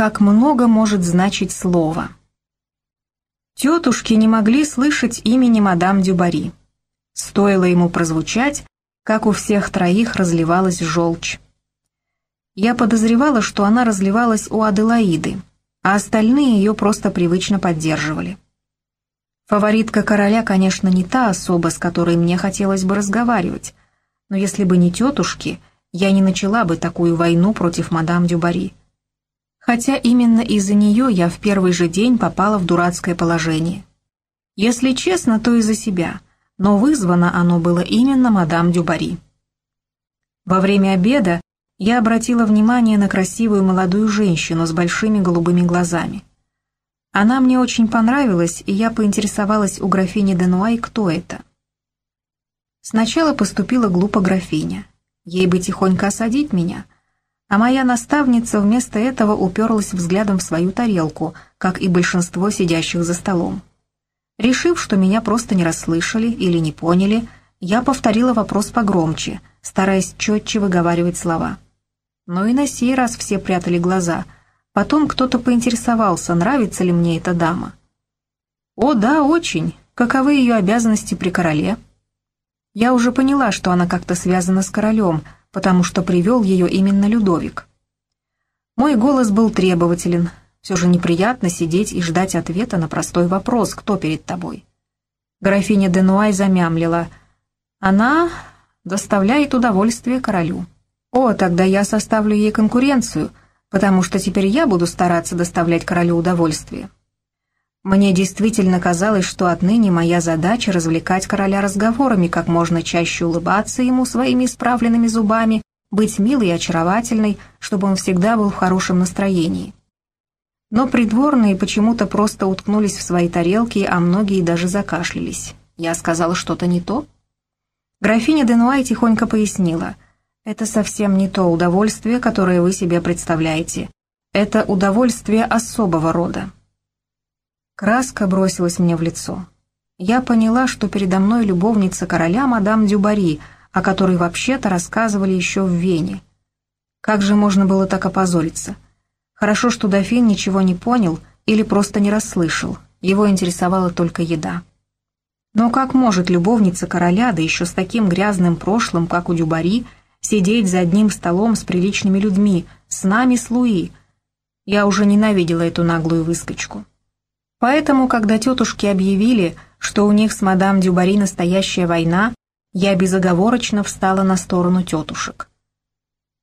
Как много может значить слово. Тетушки не могли слышать имени мадам Дюбари. Стоило ему прозвучать, как у всех троих разливалась желчь. Я подозревала, что она разливалась у Аделаиды, а остальные ее просто привычно поддерживали. Фаворитка короля, конечно, не та особа, с которой мне хотелось бы разговаривать, но если бы не тетушки, я не начала бы такую войну против мадам Дюбари. Хотя именно из-за нее я в первый же день попала в дурацкое положение. Если честно, то из-за себя, но вызвано оно было именно мадам Дюбари. Во время обеда я обратила внимание на красивую молодую женщину с большими голубыми глазами. Она мне очень понравилась, и я поинтересовалась у графини Денуай, кто это. Сначала поступила глупо графиня. Ей бы тихонько осадить меня, а моя наставница вместо этого уперлась взглядом в свою тарелку, как и большинство сидящих за столом. Решив, что меня просто не расслышали или не поняли, я повторила вопрос погромче, стараясь четче выговаривать слова. Но и на сей раз все прятали глаза. Потом кто-то поинтересовался, нравится ли мне эта дама. «О, да, очень. Каковы ее обязанности при короле?» Я уже поняла, что она как-то связана с королем, потому что привел ее именно Людовик. Мой голос был требователен. Все же неприятно сидеть и ждать ответа на простой вопрос, кто перед тобой. Графиня Денуай замямлила. Она доставляет удовольствие королю. О, тогда я составлю ей конкуренцию, потому что теперь я буду стараться доставлять королю удовольствие. Мне действительно казалось, что отныне моя задача развлекать короля разговорами, как можно чаще улыбаться ему своими исправленными зубами, быть милой и очаровательной, чтобы он всегда был в хорошем настроении. Но придворные почему-то просто уткнулись в свои тарелки, а многие даже закашлялись. Я сказала что-то не то? Графиня Денуай тихонько пояснила. «Это совсем не то удовольствие, которое вы себе представляете. Это удовольствие особого рода». Краска бросилась мне в лицо. Я поняла, что передо мной любовница короля мадам Дюбари, о которой вообще-то рассказывали еще в Вене. Как же можно было так опозориться? Хорошо, что дофин ничего не понял или просто не расслышал, его интересовала только еда. Но как может любовница короля, да еще с таким грязным прошлым, как у Дюбари, сидеть за одним столом с приличными людьми, с нами, с Луи? Я уже ненавидела эту наглую выскочку. Поэтому, когда тетушки объявили, что у них с мадам Дюбари настоящая война, я безоговорочно встала на сторону тетушек.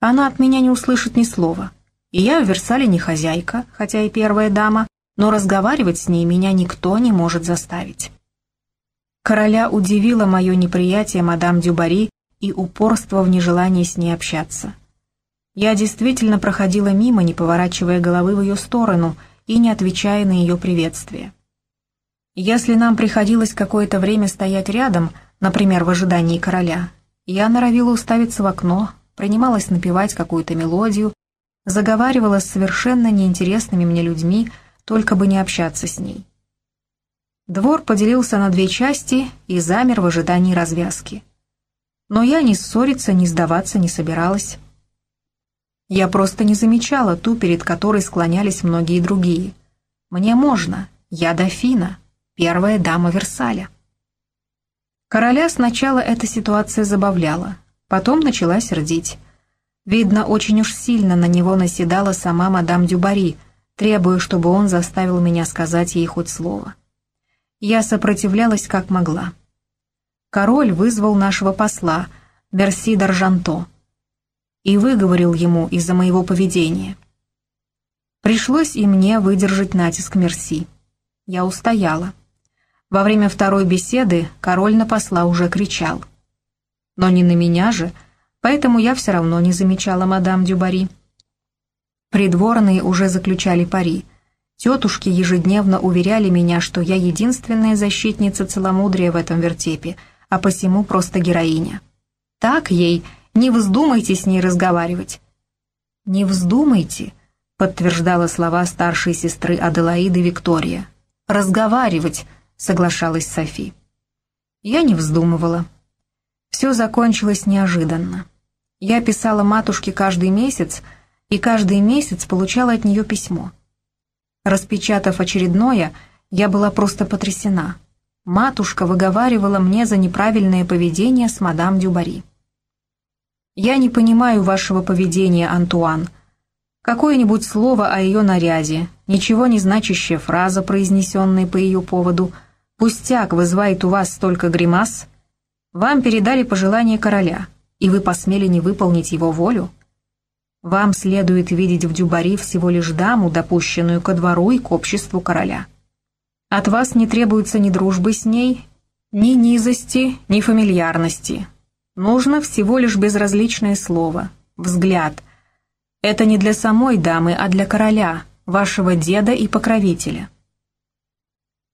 Она от меня не услышит ни слова. И я в Версале не хозяйка, хотя и первая дама, но разговаривать с ней меня никто не может заставить. Короля удивило мое неприятие мадам Дюбари и упорство в нежелании с ней общаться. Я действительно проходила мимо, не поворачивая головы в ее сторону, и не отвечая на ее приветствие. Если нам приходилось какое-то время стоять рядом, например, в ожидании короля, я норовила уставиться в окно, принималась напевать какую-то мелодию, заговаривала с совершенно неинтересными мне людьми, только бы не общаться с ней. Двор поделился на две части и замер в ожидании развязки. Но я ни ссориться, ни сдаваться не собиралась. Я просто не замечала ту, перед которой склонялись многие другие. Мне можно, я дофина, первая дама Версаля. Короля сначала эта ситуация забавляла, потом начала сердить. Видно, очень уж сильно на него наседала сама мадам Дюбари, требуя, чтобы он заставил меня сказать ей хоть слово. Я сопротивлялась как могла. Король вызвал нашего посла, Берси Даржанто, и выговорил ему из-за моего поведения. Пришлось и мне выдержать натиск Мерси. Я устояла. Во время второй беседы король на посла уже кричал. Но не на меня же, поэтому я все равно не замечала мадам Дюбари. Придворные уже заключали пари. Тетушки ежедневно уверяли меня, что я единственная защитница целомудрия в этом вертепе, а посему просто героиня. Так ей не вздумайте с ней разговаривать». «Не вздумайте», — подтверждала слова старшей сестры Аделаиды Виктория. «Разговаривать», — соглашалась Софи. Я не вздумывала. Все закончилось неожиданно. Я писала матушке каждый месяц, и каждый месяц получала от нее письмо. Распечатав очередное, я была просто потрясена. Матушка выговаривала мне за неправильное поведение с мадам Дюбари. «Я не понимаю вашего поведения, Антуан. Какое-нибудь слово о ее наряде, ничего не значащая фраза, произнесенная по ее поводу, пустяк вызывает у вас столько гримас. Вам передали пожелание короля, и вы посмели не выполнить его волю?» Вам следует видеть в Дюбари всего лишь даму, допущенную ко двору и к обществу короля. От вас не требуется ни дружбы с ней, ни низости, ни фамильярности. Нужно всего лишь безразличное слово, взгляд. Это не для самой дамы, а для короля, вашего деда и покровителя.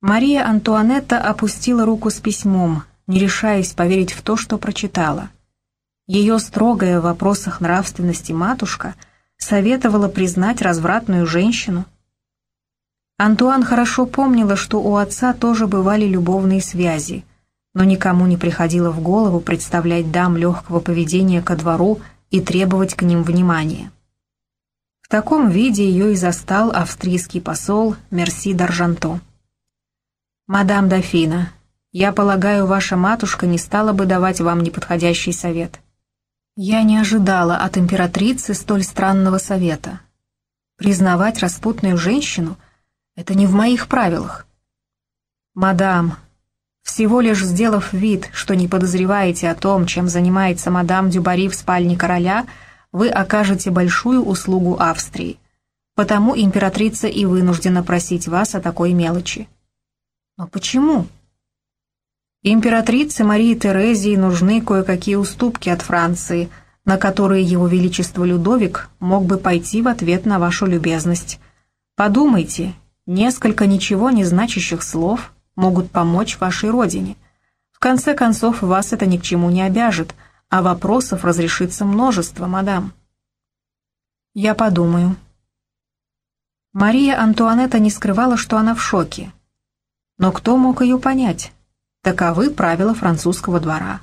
Мария Антуанетта опустила руку с письмом, не решаясь поверить в то, что прочитала. Ее строгая в вопросах нравственности матушка советовала признать развратную женщину. Антуан хорошо помнила, что у отца тоже бывали любовные связи, но никому не приходило в голову представлять дам легкого поведения ко двору и требовать к ним внимания. В таком виде ее и застал австрийский посол Мерси Даржанто. «Мадам Дофина, я полагаю, ваша матушка не стала бы давать вам неподходящий совет». Я не ожидала от императрицы столь странного совета. Признавать распутную женщину — это не в моих правилах. «Мадам, всего лишь сделав вид, что не подозреваете о том, чем занимается мадам Дюбари в спальне короля, вы окажете большую услугу Австрии. Потому императрица и вынуждена просить вас о такой мелочи». «Но почему?» Императрице Марии Терезии нужны кое-какие уступки от Франции, на которые его величество Людовик мог бы пойти в ответ на вашу любезность. Подумайте, несколько ничего не значащих слов могут помочь вашей родине. В конце концов, вас это ни к чему не обяжет, а вопросов разрешится множество, мадам. Я подумаю. Мария Антуанетта не скрывала, что она в шоке. Но кто мог ее понять? Таковы правила французского двора.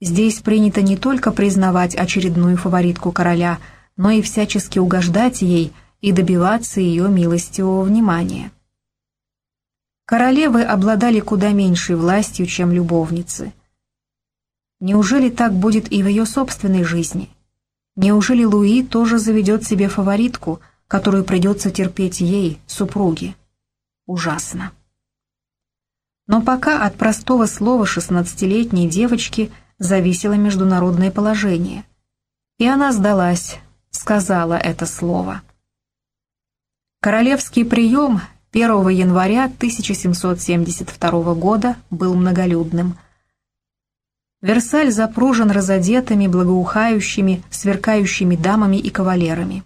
Здесь принято не только признавать очередную фаворитку короля, но и всячески угождать ей и добиваться ее милостивого внимания. Королевы обладали куда меньшей властью, чем любовницы. Неужели так будет и в ее собственной жизни? Неужели Луи тоже заведет себе фаворитку, которую придется терпеть ей, супруге? Ужасно. Но пока от простого слова шестнадцатилетней девочки зависело международное положение. И она сдалась, сказала это слово. Королевский прием 1 января 1772 года был многолюдным. Версаль запружен разодетыми, благоухающими, сверкающими дамами и кавалерами.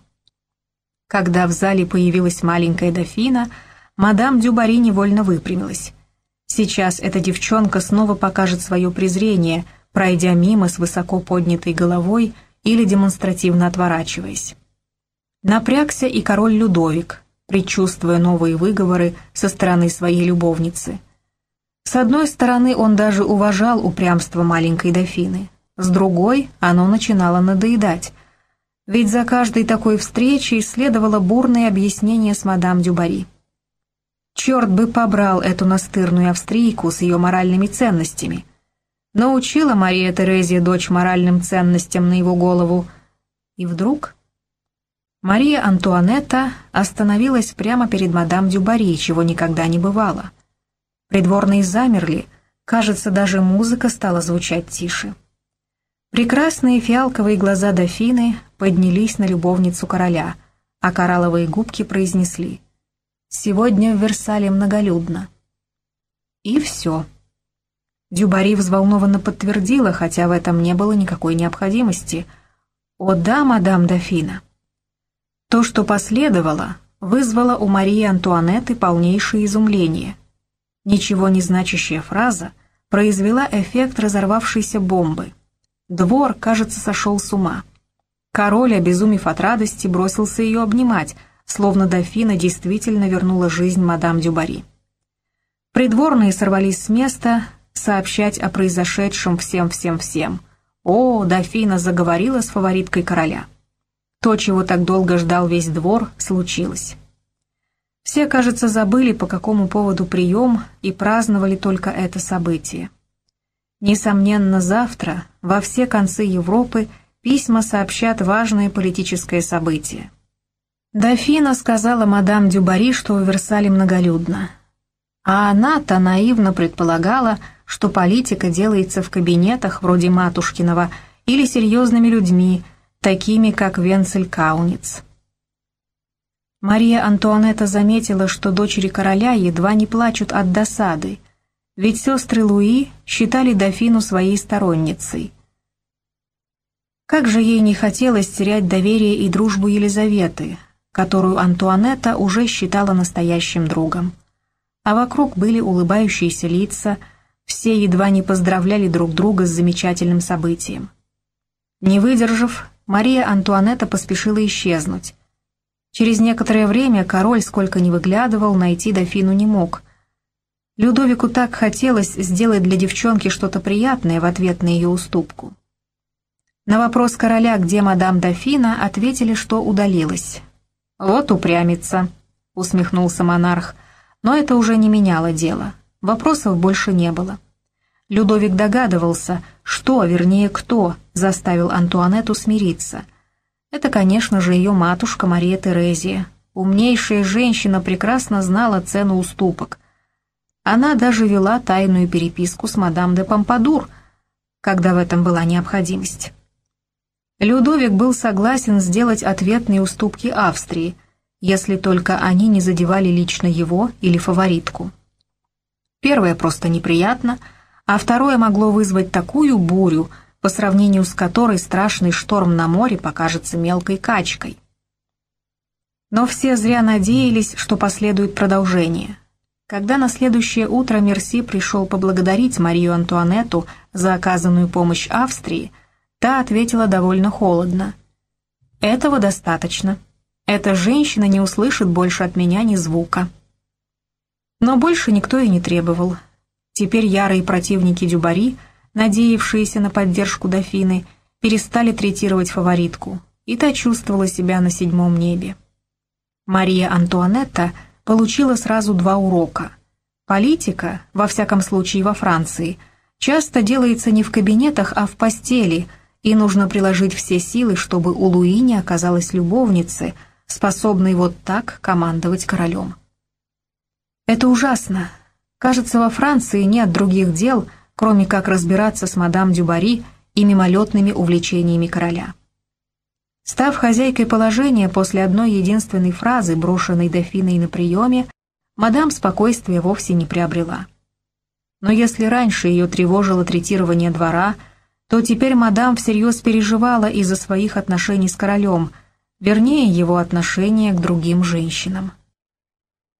Когда в зале появилась маленькая дофина, мадам Дюбари невольно выпрямилась. Сейчас эта девчонка снова покажет свое презрение, пройдя мимо с высоко поднятой головой или демонстративно отворачиваясь. Напрягся и король Людовик, предчувствуя новые выговоры со стороны своей любовницы. С одной стороны, он даже уважал упрямство маленькой дофины, с другой оно начинало надоедать, ведь за каждой такой встречей следовало бурное объяснение с мадам Дюбари. Черт бы побрал эту настырную австрийку с ее моральными ценностями. Научила Мария Терезия дочь моральным ценностям на его голову. И вдруг... Мария Антуанетта остановилась прямо перед мадам Дюбари, чего никогда не бывало. Придворные замерли, кажется, даже музыка стала звучать тише. Прекрасные фиалковые глаза дофины поднялись на любовницу короля, а коралловые губки произнесли Сегодня в Версале многолюдно. И все. Дюбари взволнованно подтвердила, хотя в этом не было никакой необходимости. «О да, мадам дофина». То, что последовало, вызвало у Марии Антуанетты полнейшее изумление. Ничего не значащая фраза произвела эффект разорвавшейся бомбы. Двор, кажется, сошел с ума. Король, обезумев от радости, бросился ее обнимать — словно дофина действительно вернула жизнь мадам Дюбари. Придворные сорвались с места сообщать о произошедшем всем-всем-всем. О, дофина заговорила с фавориткой короля. То, чего так долго ждал весь двор, случилось. Все, кажется, забыли, по какому поводу прием, и праздновали только это событие. Несомненно, завтра во все концы Европы письма сообщат важное политическое событие. Дофина сказала мадам Дюбари, что в Версале многолюдно. А она-то наивно предполагала, что политика делается в кабинетах вроде Матушкиного или серьезными людьми, такими как Венцель Кауниц. Мария Антуанетта заметила, что дочери короля едва не плачут от досады, ведь сестры Луи считали дофину своей сторонницей. Как же ей не хотелось терять доверие и дружбу Елизаветы, которую Антуанетта уже считала настоящим другом. А вокруг были улыбающиеся лица, все едва не поздравляли друг друга с замечательным событием. Не выдержав, Мария Антуанетта поспешила исчезнуть. Через некоторое время король, сколько ни выглядывал, найти дофину не мог. Людовику так хотелось сделать для девчонки что-то приятное в ответ на ее уступку. На вопрос короля, где мадам дофина, ответили, что удалилась. «Вот упрямится», — усмехнулся монарх, но это уже не меняло дело. Вопросов больше не было. Людовик догадывался, что, вернее, кто заставил Антуанетту смириться. Это, конечно же, ее матушка Мария Терезия. Умнейшая женщина прекрасно знала цену уступок. Она даже вела тайную переписку с мадам де Помпадур, когда в этом была необходимость. Людовик был согласен сделать ответные уступки Австрии, если только они не задевали лично его или фаворитку. Первое просто неприятно — а второе могло вызвать такую бурю, по сравнению с которой страшный шторм на море покажется мелкой качкой. Но все зря надеялись, что последует продолжение. Когда на следующее утро Мерси пришел поблагодарить Марию Антуанетту за оказанную помощь Австрии, та ответила довольно холодно. «Этого достаточно. Эта женщина не услышит больше от меня ни звука». Но больше никто и не требовал. Теперь ярые противники Дюбари, надеявшиеся на поддержку дофины, перестали третировать фаворитку, и та чувствовала себя на седьмом небе. Мария Антуанетта получила сразу два урока. Политика, во всяком случае во Франции, часто делается не в кабинетах, а в постели, и нужно приложить все силы, чтобы у Луи не оказалась любовницы, способной вот так командовать королем. Это ужасно, Кажется, во Франции нет других дел, кроме как разбираться с мадам Дюбари и мимолетными увлечениями короля. Став хозяйкой положения после одной единственной фразы, брошенной дофиной на приеме, мадам спокойствия вовсе не приобрела. Но если раньше ее тревожило третирование двора, то теперь мадам всерьез переживала из-за своих отношений с королем, вернее, его отношения к другим женщинам.